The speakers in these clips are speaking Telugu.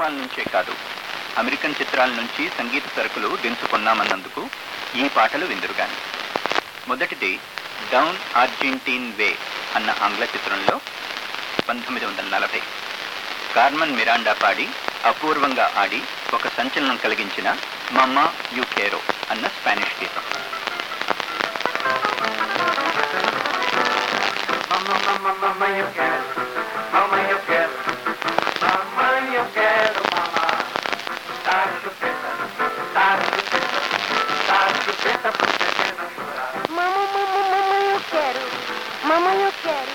సినిమాల నుంచే కాదు అమెరికన్ చిత్రాల నుంచి సంగీత సరుకులు దించుకున్నామన్నందుకు ఈ పాటలు విందురుగాని మొదటిది డౌన్ ఆర్జెంటీన్ వే అన్న ఆంగ్ల చిత్రంలో పంతొమ్మిది వందల నలభై కార్మన్ మిరాండా పాడి అపూర్వంగా ఆడి ఒక సంచలనం కలిగించిన మమ్మా యు కేరో అన్న స్పానిష్ గీతం Mamma, mamma, mamma, you care. Mamma, you care. Mamma, yo quiero, mamá. Dar chupeta, dar chupeta, dar chupeta porque quiero llorar. Mamãe, mamãe, mamãe, eu quero. Mamãe, eu quero.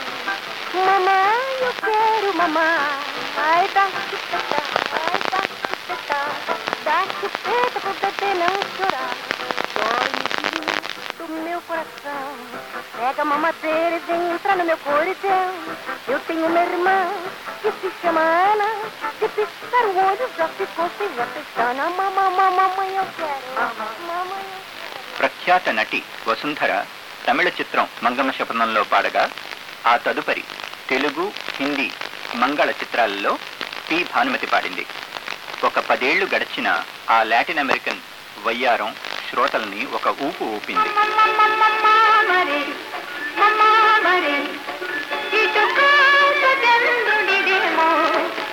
Mamãe, eu quero, mamãe. Ai, dá chupeta, ai, dá chupeta. Dá chupeta pro bebê não chorar. Dói do meu coração. Pega a mamadeira e vem entrar no meu coração. Eu tenho uma irmã que se chama Ana. De piscar o olho já ficou sem já pestana. Mamãe, mamãe, eu quero. Mamãe, eu ప్రఖ్యాత నటి వసుంధర తమిళ చిత్రం మంగళ శపథంలో పాడగా ఆ తదుపరి తెలుగు హిందీ మంగళ చిత్రాలలో పి భానుమతి పాడింది ఒక పదేళ్ళు గడిచిన ఆ లాటిన్ అమెరికన్ వయ్యారం శ్రోతల్ని ఒక ఊపు ఊపింది మరే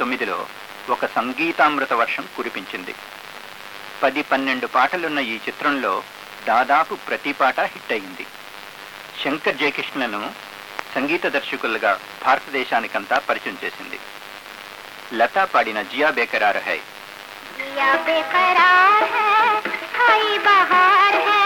తొమ్మిదిలో ఒక సంగీతామృత వర్షం కురిపించింది. పది పన్నెండు పాటలున్న ఈ చిత్రంలో దాదాపు ప్రతి పాట హిట్ అయింది. శంకర్ జయకృష్ణను సంగీత దర్శకులుగా భారతదేశానికంతా పరిచయం చేసింది. లతా పాడిన జియా బేకరార్ హై. బేకరార్ హై బహార్ హై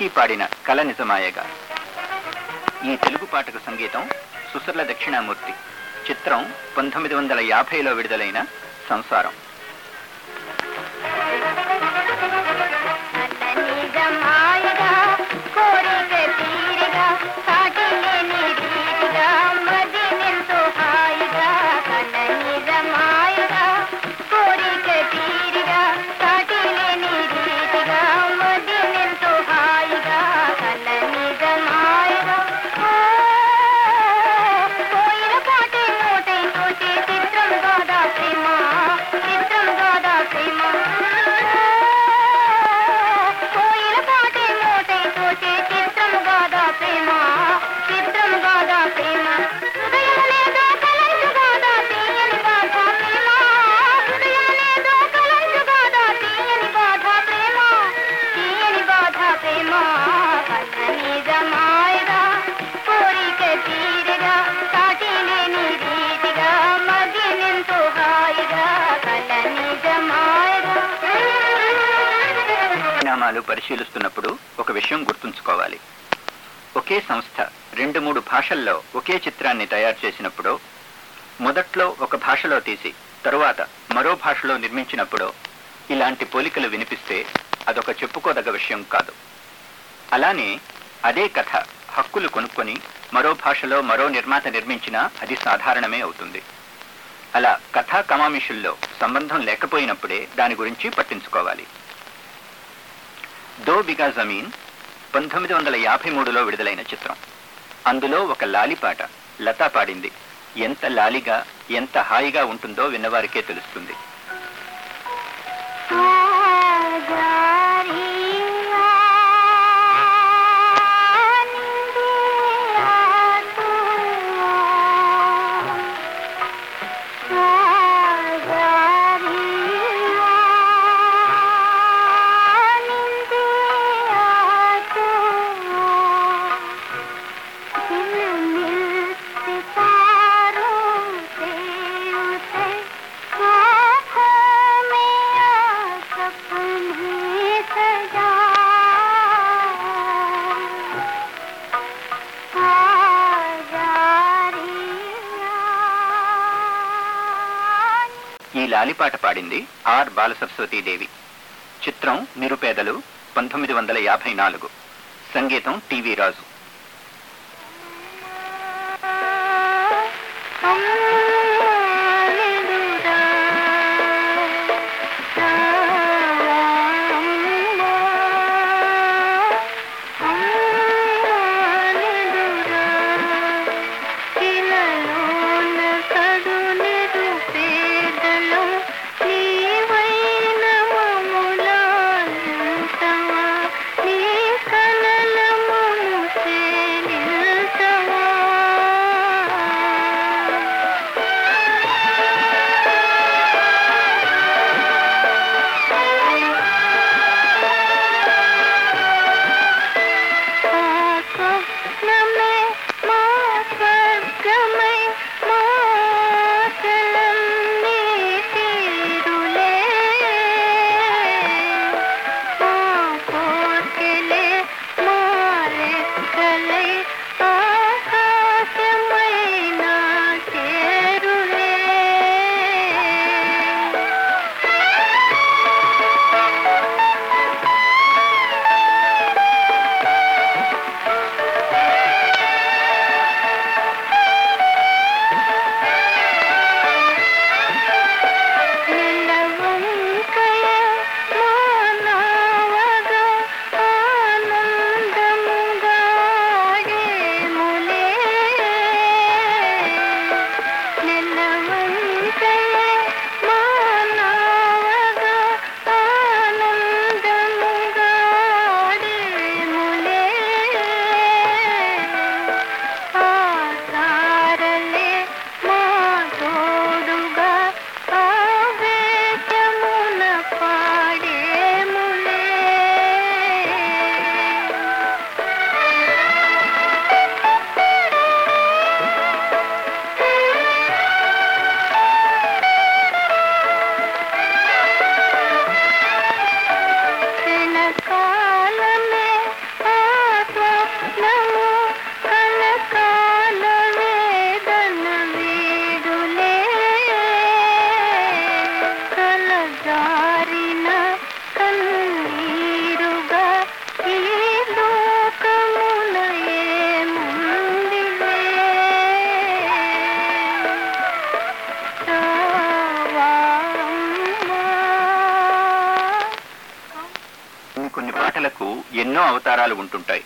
జిక్కి పాడిన కల నిజమాయగా. ఈ తెలుగు పాటకు సంగీతం సుసర్ల దక్షిణామూర్తి. చిత్రం పంతొమ్మిది వందల యాభైలో విడుదలైన సంసారం. కోరిక ప్రమాణాలు పరిశీలిస్తున్నప్పుడు ఒక విషయం గుర్తుంచుకోవాలి. ఒకే సంస్థ రెండు మూడు భాషల్లో ఒకే చిత్రాన్ని తయారు చేసినప్పుడు మొదట్లో ఒక భాషలో తీసి తరువాత మరో భాషలో నిర్మించినప్పుడు ఇలాంటి పోలికలు వినిపిస్తే అదొక చెప్పుకోదగ్గ విషయం కాదు. అలానే అదే కథ హక్కులు కొనుక్కొని మరో భాషలో మరో నిర్మాత నిర్మించినా అది సాధారణమే అవుతుంది. అలా కథా కమామిషుల్లో సంబంధం లేకపోయినప్పుడే దాని గురించి పట్టించుకోవాలి. దో బిగా జమీన్ పంతొమ్మిది వందల యాభై మూడులో విడుదలైన చిత్రం. అందులో ఒక లాలి పాట లతా పాడింది. ఎంత లాలిగా ఎంత హాయిగా ఉంటుందో విన్నవారికే తెలుస్తుంది. లాలిపాట పాడింది ఆర్ బాలసరస్వతీదేవి చిత్రం నిరుపేదలు పంతొమ్మిది వందల యాభై నాలుగు. సంగీతం టివి రాజు. ఎన్నో ఉంటుంటాయి.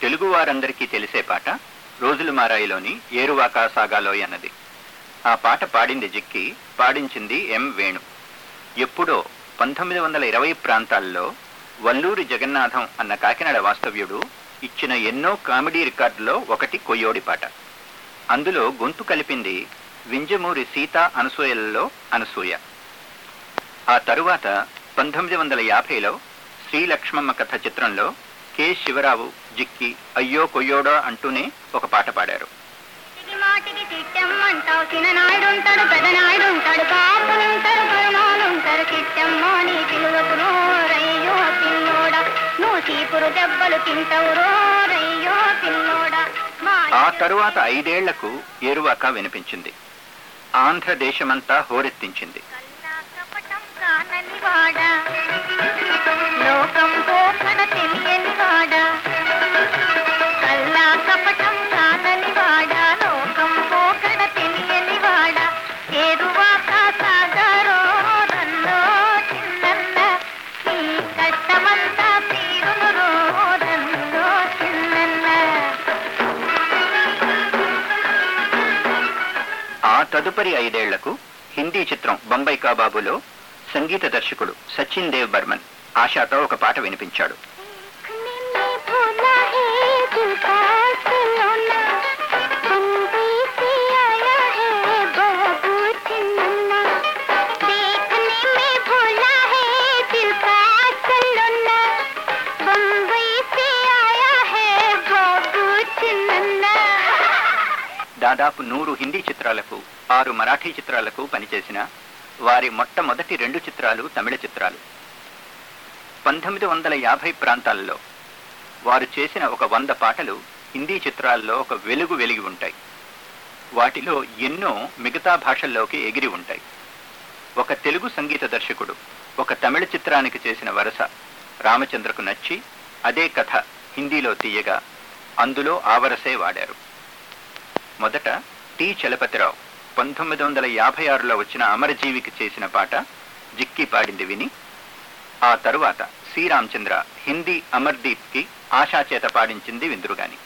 తెలుగు వారందరికీ తెలిసే పాట రోజులు మారాయిలోని ఏరువాక సాగాలోయ్ అన్నది. ఆ పాట పాడింది జిక్కి పాడించింది ఎం వేణు. ఎప్పుడో పంతొమ్మిది వందల ఇరవై ప్రాంతాల్లో వల్లూరి జగన్నాథం అన్న కాకినాడ వాస్తవ్యుడు ఇచ్చిన ఎన్నో కామెడీ రికార్డులో ఒకటి కొయ్యోడి పాట. అందులో గొంతు కలిపింది వింజమూరి సీత అనసూయలలో అనసూయ. ఆ తరువాత పంతొమ్మిది వందల యాభైలో శ్రీ లక్ష్మమ్మ కథ చిత్రంలో కె శివరావు జిక్కి అయ్యో కొయ్యోడో అంటూనే ఒక పాట పాడారు. మాటికి తిట్టమ్మంటావు చిన్ననాయుడుంటాడు పెదనాయుడుంటాడు పరమాలుంటారు తిట్టమ్మ నీ పిన్నోడు దెబ్బలు ఆ తరువాత ఐదేళ్ళకు ఏరువాక వినిపించింది. ఆంధ్రదేశమంతా హోరెత్తించింది. లోకం వాడా? కల్లా కపటం కానని వాడా? లోకం పోకడ తెలియని వాడా? ఏరువాక సాగరో రన్నో చిన్నన్న? ఈ కష్టమంతా తీరును రో రన్నో చిన్నన్న? ఆ తదుపరి ఐదేళ్ళకు హిందీ చిత్రం బొంబై కాబాబులో సంగీత దర్శకుడు సచిన్ దేవ్ బర్మన్ ఆశాతో ఒక పాట వినిపించాడు. దాదాపు నూరు హిందీ చిత్రాలకు ఆరు మరాఠీ చిత్రాలకు పనిచేసిన వారి మొట్టమొదటి రెండు చిత్రాలు తమిళ చిత్రాలు. పంతొమ్మిది వందల యాభై ప్రాంతాల్లో వారు చేసిన ఒక వంద పాటలు హిందీ చిత్రాల్లో ఒక వెలుగు వెలిగి ఉంటాయి. వాటిలో ఎన్నో మిగతా భాషల్లోకి ఎగిరి ఉంటాయి. ఒక తెలుగు సంగీత దర్శకుడు ఒక తమిళ చిత్రానికి చేసిన వరస రామచంద్రకు నచ్చి అదే కథ హిందీలో తీయగా అందులో ఆ వరసే వాడారు. మొదట టి. చలపతిరావు పంతొమ్మిది వందల యాభై ఆరులో వచ్చిన అమరజీవికి చేసిన పాట జిక్కి పాడింది విని ఆ తరువాత సి రామచంద్ర హిందీ అమర్దీప్కి ఆశా చేత పాడించింది విందురుగాని.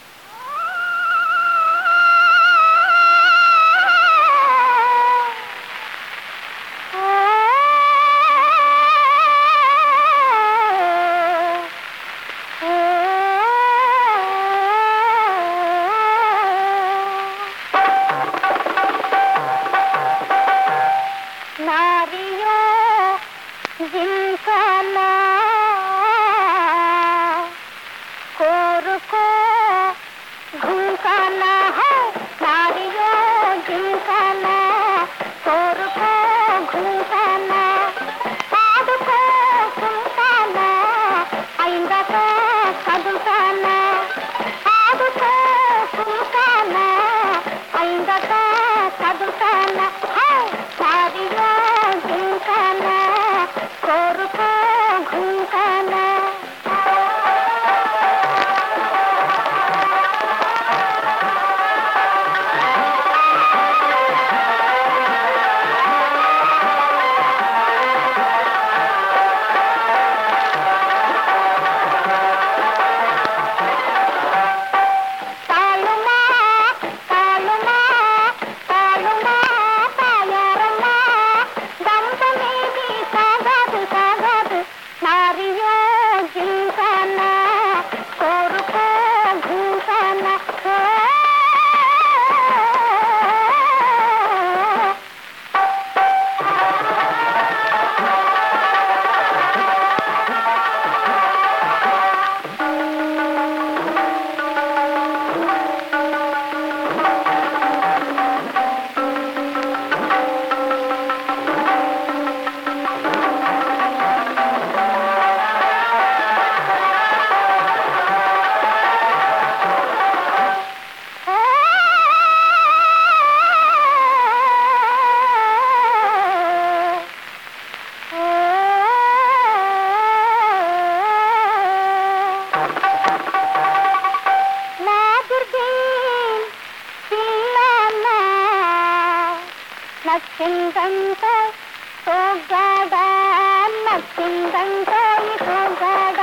నచ్చిందంత సోగాడ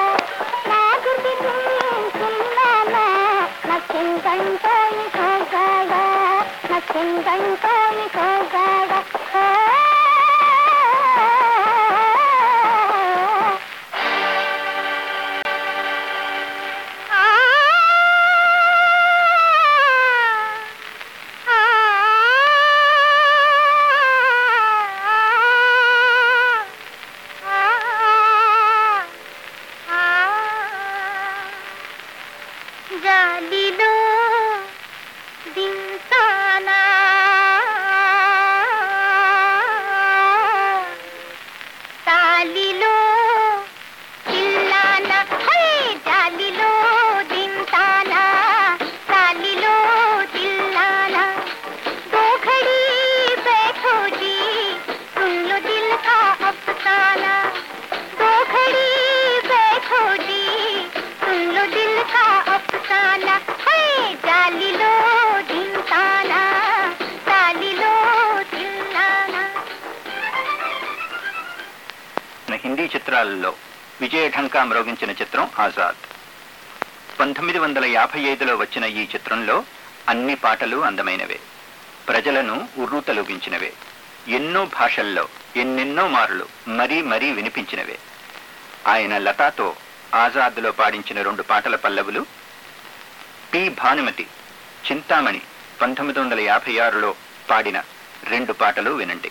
నాదుర్దీన్ పిల్లనా కా హిందీ చిత్రాలలో విజయ ఢంకా మ్రోగించిన చిత్రం ఆజాద్. పంతొమ్మిది వందల యాభై ఐదులో వచ్చిన ఈ చిత్రంలో అన్ని పాటలు అందమైనవే. ప్రజలను ఉర్రూతలూగించినవే. ఎన్నో భాషల్లో ఎన్నెన్నో మార్లు మరీ మరీ వినిపించినవే. ఆయన లతాతో ఆజాద్లో పాడించిన రెండు పాటల పల్లవులు పి. భానుమతి చింతామణి పంతొమ్మిది వందల యాభై ఆరులో పాడిన రెండు పాటలు వినండి.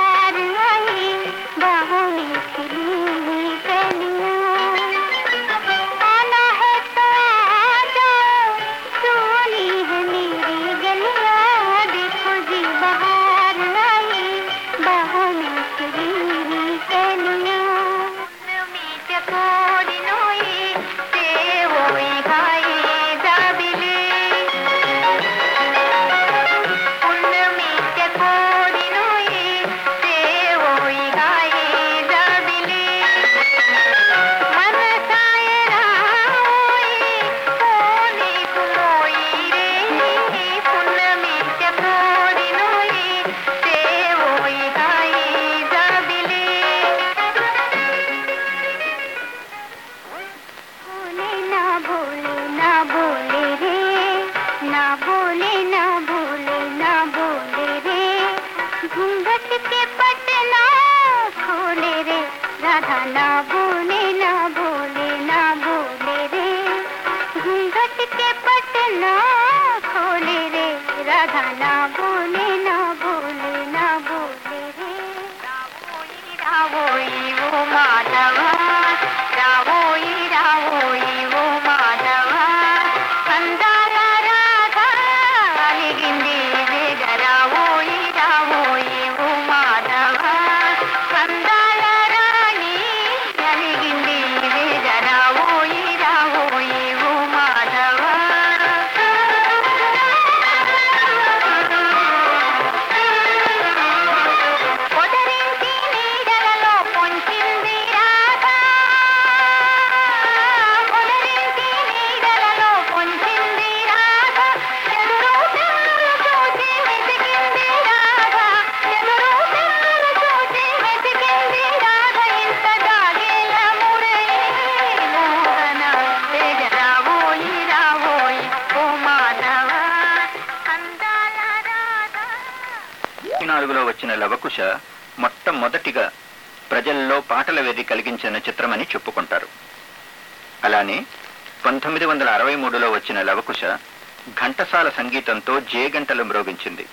మొట్టమొదటిగా ప్రజల్లో పాటల వెర్రి కలిగించిన చిత్రమని చెప్పుకుంటారు. అలానే పంతొమ్మిది వందల అరవై మూడులో వచ్చిన లవకుశ ఘంటసాల సంగీతంతో జేగంటలు మ్రోగించింది.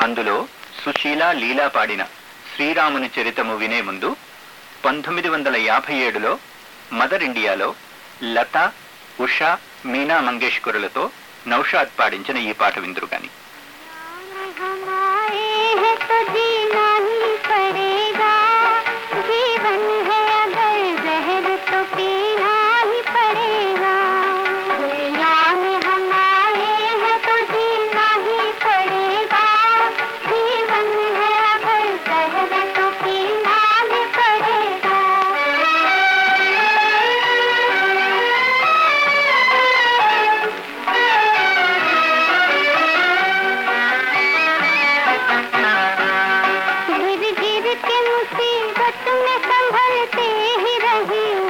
అందులో సుశీల లీలా పాడిన శ్రీరాముని చరితము వినే ముందు పంతొమ్మిది వందల యాభై ఏడులో మదర్ ఇండియాలో లత ఉషా మీనా మంగేష్కరులతో నౌషాద్ పాడించిన ఈ పాట విందురుగాని. संभलते ही रही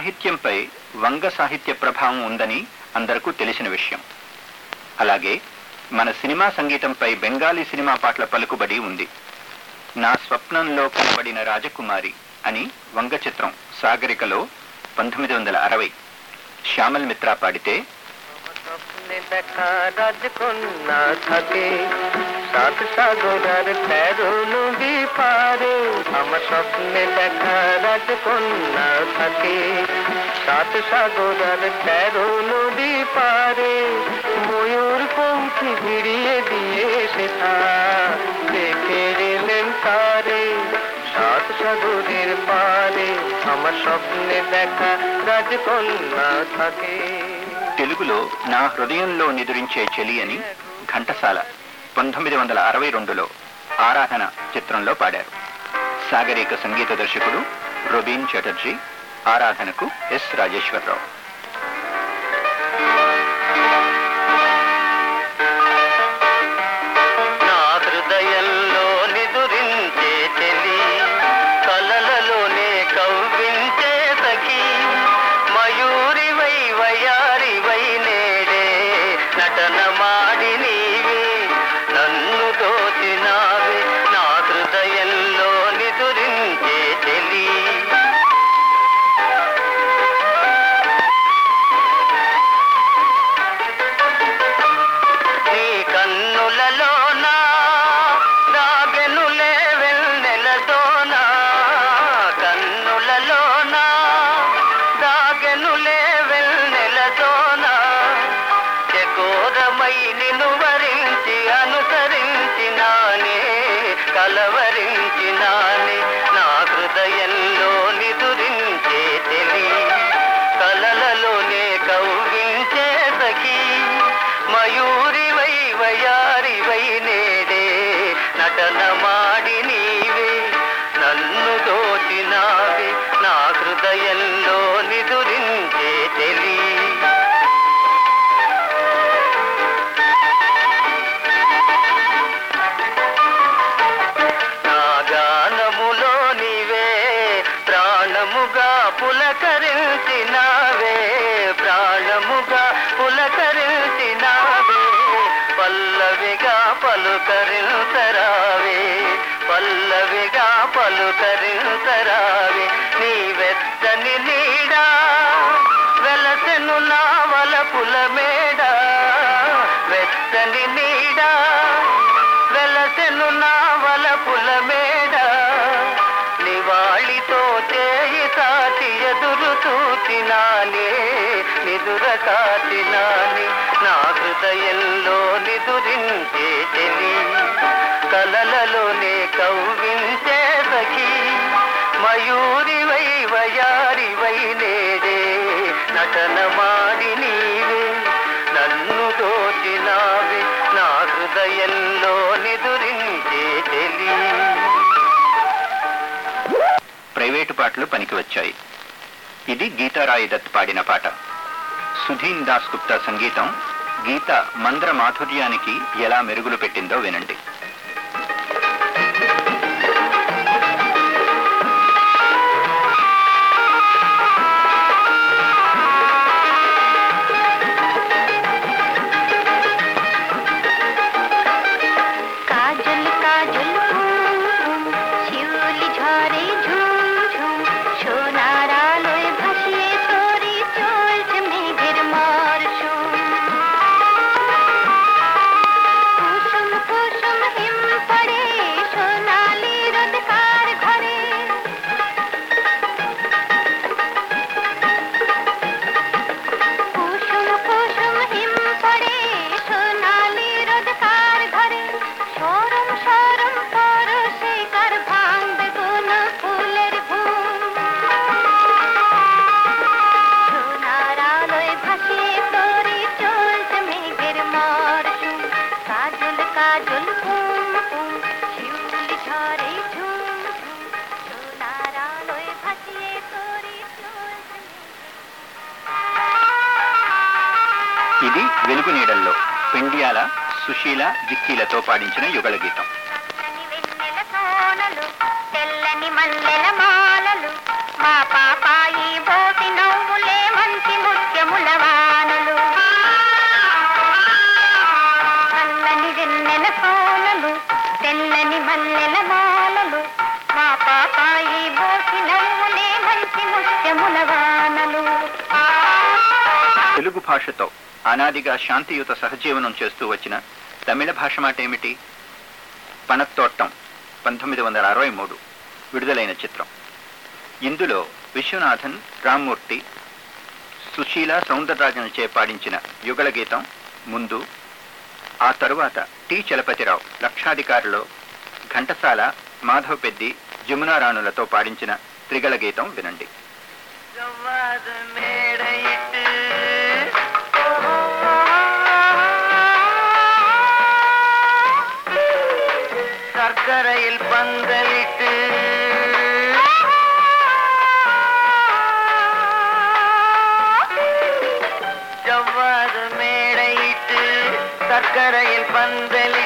సాహిత్యంపై వంగ సాహిత్య ప్రభావం ఉందని అందరికీ తెలిసిన విషయం. అలాగే మన సినిమా సంగీతంపై బెంగాలీ సినిమా పాటల పలుకుబడి ఉంది. నా స్వప్నంలో కనబడిన రాజకుమారి అని వంగ చిత్రం సాగరికలో పంతొమ్మిది వందల అరవై. శ్యామల్ మిత్రా పాడితే স্বপ্নে দেখা রাজকন্যা থাকে। সাত সাগরার তেরো নদী পারে। আমার স্বপ্নে দেখা রাজকন্যা থাকে। সাত সাগরার তেরো নদী পারে। ময়ূর পঙ্খি ভিড়িয়ে দিয়ে সেটা সাত সাগরের পারে। আমার স্বপ্নে দেখা রাজকন্যা থাকে। తెలుగులో నా హృదయంలో నిదురించే చెలి అని ఘంటసాల పంతొమ్మిది వందల అరవై రెండులో ఆరాధన చిత్రంలో పాడారు. సాగరిక సంగీత దర్శకుడు రొబీన్ చటర్జీ ఆరాధనకు ఎస్ రాజేశ్వరరావు. పలుకరించరావే నీ వెచ్చని నీడా వెలసెను నా వలపుల మేడ. వెచ్చని నీడా వెలసెను నా వలపుల మేడ. నివాళితో చేయి తాటి ఎదురు చూచినానే నిదుర కాచినాని నా హృదయంలో నిదురించే చెలి కలలలోనే కవ్వించే సఖీ మయూరివై వయారివై నేడే. నటన మాడి నీవే నన్ను దోచినావే నా హృదయంలో నిదురించే తెలి ప్రైవేటు పాటలు పనికి వచ్చాయి. ఇది గీతారాయి దత్ పాడిన పాట. సుధీన్ దాస్ గుప్తా సంగీతం గీత మంద్ర మాధుర్యానికి ఎలా మెరుగులు పెట్టిందో వినండి. భాషతో అనాదిగా శాంతియుత సహజీవనం చేస్తూ వచ్చిన తమిళ భాష మాట ఏమిటి పనత్తోట్టం పంతొమ్మిది వందల అరవై మూడు. విడుదలైన చిత్రం. ఇందులో విశ్వనాథన్ రామ్మూర్తి సుశీల సౌందరరాజన్చే పాడించిన యుగల గీతం ముందు ఆ తరువాత టి. చలపతిరావు లక్షాధికారిలో ఘంటసాల మాధవ్ పెద్ది జమునారాణులతో పాడించిన త్రిగల గీతం వినండి మేడై கரையில் பந்தலிட்டு. சவ்வாது மேடையிட்டு சர்க்கரையில் பந்தலிட்டு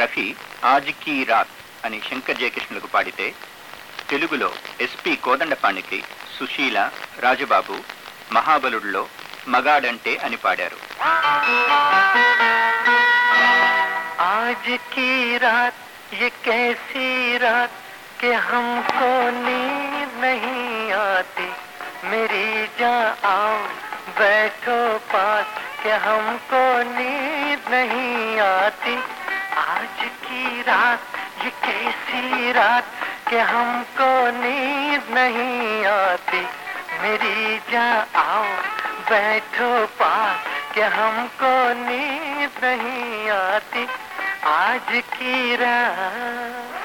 రఫీ ఆజికీ రాత్ అని శంకర్ జయకృష్ణులకు పాడితే తెలుగులో ఎస్పి కోదండపాణికి సుశీల రాజబాబు మహాబలుడిలో మగాడంటే అని పాడారు आज की रात ये कैसी रात कि हमको नींद नहीं आती मेरी जान आओ बैठो पास कि हमको नींद नहीं आती आज की रात, ये कैसी रात के हमको नींद नहीं आती। मेरी जा आओ, बैठो पास के हमको नींद नहीं आती। आज की रात।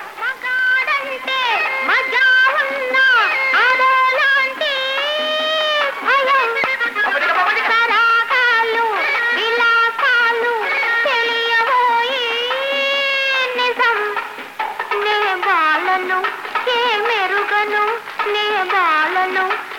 నే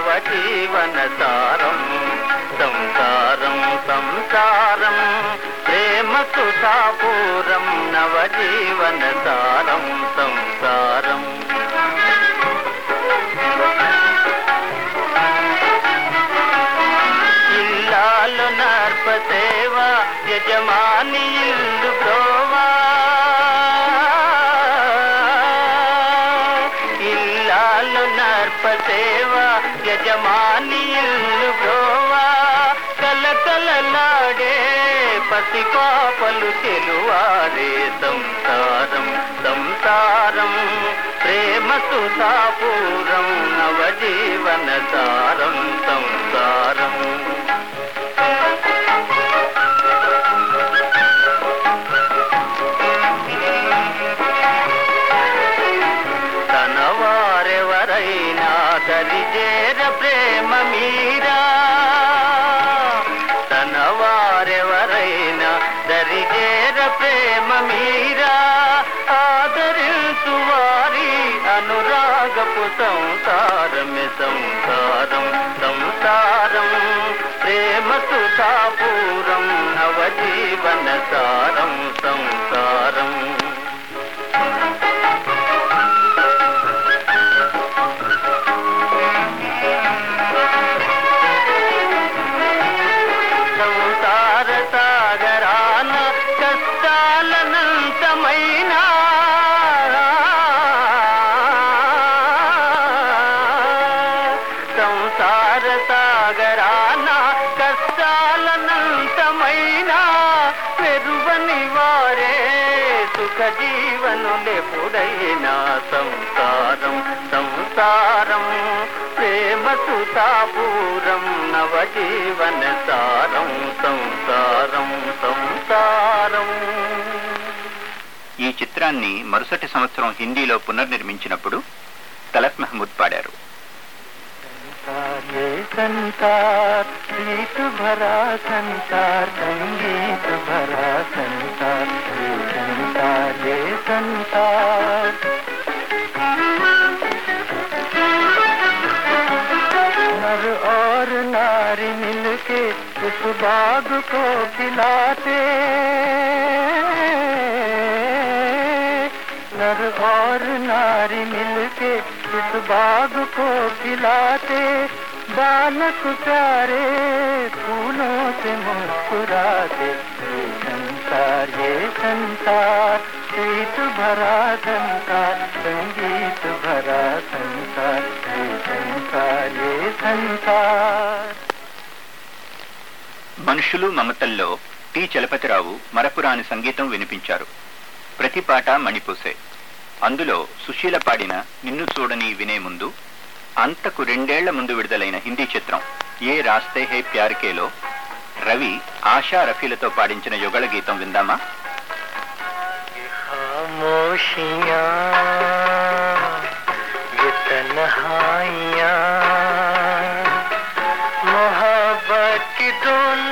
సుధాపూరం నవజీవన సారం సంసారం సంసారం ప్రేమ నవ జీవన సారం సంసారం. ఇల్లాలు నర్పసేవ యజమాని ఇల్లు బ్రోవా యజమాని ఇల్లు బ్రోవా కలకలలాడే పసిపాపలు చెలువారే సంసారం సంసారం ప్రేమ సుధాపూరం నవజీవన సారం సంసారం. संसारं संसारं प्रेमसुतापूरं नवजीवनसारं सं జీవనులెప్పుడైనా సంసారం సంసారం ప్రేమ సుతాపూరం నవజీవన సారం సంసారం సంసారం ఈ చిత్రాన్ని మరుసటి సంవత్సరం హిందీలో పునర్నిర్మించినప్పుడు తలత్ మహమూద్ పాడారు संसार ये संसार प्रीत भरा संसार संगीत भरा संसार ये संसार। नर और नारी मिलके इस बाग को खिलाते। नर और नारी मिलके इस बाग को खिलाते। बालक प्यारे फूलों से मुस्कुराते। संसार ये संसार प्रीत भरा संसार संगीत भरा संसार ये संसार ये संसार మనుషులు మమతల్లో టి చలపతిరావు మరపురాని సంగీతం వినిపించారు ప్రతి పాట మణిపూసే అందులో సుశీల పాడిన నిన్ను చూడని వినే ముందు అంతకు రెండేళ్ల ముందు విడుదలైన హిందీ చిత్రం ఏ రాస్తే హే ప్యార్కేలో రవి ఆశా రఫీలతో పాడించిన యుగళ గీతం విందామా? మొహబ్బత్కి దోన్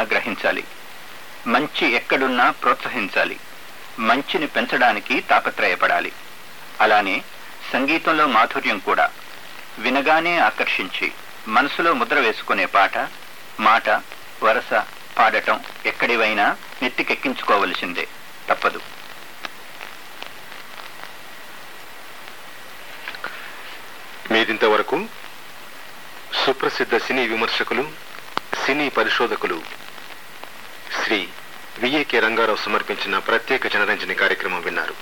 ఎక్కడున్నా గ్రహించాలి. మంచి ఎక్కడున్నా ప్రోత్సహించాలి. మంచిని పెంచడానికి తాపత్రయపడాలి. అలానే సంగీతంలో మాధుర్యం కూడా. వినగానే ఆకర్షించి మనసులో ముద్ర వేసుకునే పాట మాట వరస పాడటం ఎక్కడివైనా నెత్తికెక్కించుకోవలసిందే. తప్పదు. మీరింతవరకు సుప్రసిద్ధ సినీ విమర్శకులు సినీ పరిశోధకులు శ్రీ విఏకే రంగారావు సమర్పించిన ప్రత్యేక జనరంజని కార్యక్రమం విన్నారు.